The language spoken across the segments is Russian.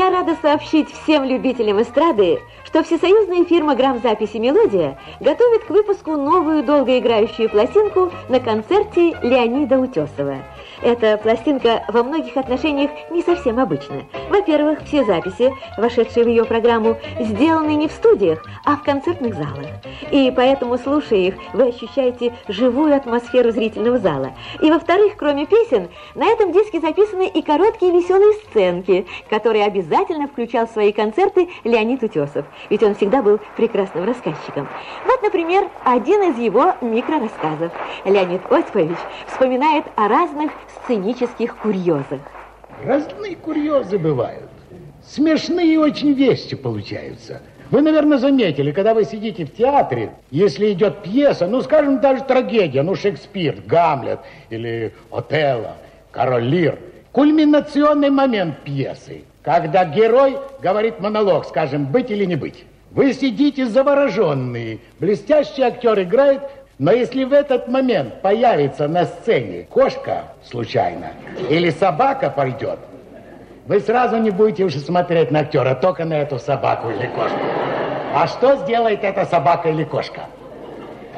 Я рада сообщить всем любителям эстрады, что всесоюзная фирма грамзаписи «Мелодия» готовит к выпуску новую долгоиграющую пластинку на концерте Леонида Утесова – эта пластинка во многих отношениях не совсем обычная. Во-первых, все записи, вошедшие в ее программу, сделаны не в студиях, а в концертных залах. И поэтому, слушая их, вы ощущаете живую атмосферу зрительного зала. И во-вторых, кроме песен, на этом диске записаны и короткие веселые сценки, которые обязательно включал в свои концерты Леонид Утесов, ведь он всегда был прекрасным рассказчиком. Вот, например, один из его микрорассказов. Леонид Осипович вспоминает о разных сценических курьезах. Разные курьезы бывают. Смешные очень вести получаются. Вы, наверное, заметили, когда вы сидите в театре, если идет пьеса, ну, скажем, даже трагедия, ну, Шекспир, Гамлет или Отелло, Король кульминационный момент пьесы, когда герой говорит монолог, скажем, быть или не быть. Вы сидите завороженные, блестящий актер играет, но если в этот момент появится на сцене кошка случайно или собака пойдет, вы сразу не будете уже смотреть на актера, только на эту собаку или кошку. А что сделает эта собака или кошка?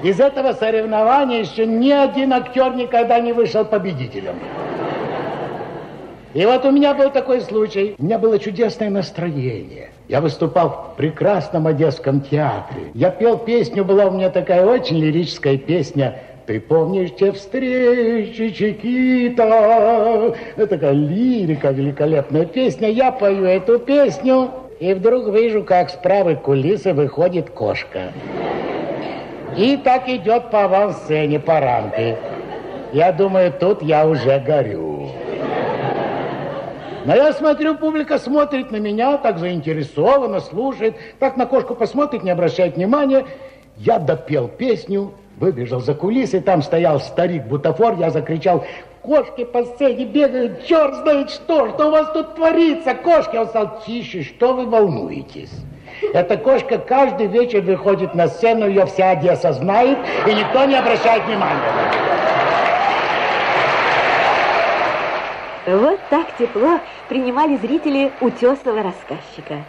Из этого соревнования еще ни один актер никогда не вышел победителем. И вот у меня был такой случай. У меня было чудесное настроение. Я выступал в прекрасном Одесском театре. Я пел песню, была у меня такая очень лирическая песня ты помнишь те встречи, Чикита? Это такая лирика, великолепная песня. Я пою эту песню, и вдруг вижу, как с правой кулисы выходит кошка. И так идет по авансцене, по рамке. Я думаю, тут я уже горю. Но я смотрю, публика смотрит на меня, так заинтересованно, слушает, так на кошку посмотрит, не обращает внимания. Я допел песню, выбежал за кулисы, там стоял старик-бутафор, я закричал, кошки по сцене бегают, черт знает что, что у вас тут творится, кошки. Он стал тише, что вы волнуетесь? Эта кошка каждый вечер выходит на сцену, ее вся Одесса знает, и никто не обращает внимания. Вот так тепло принимали зрители утесного рассказчика.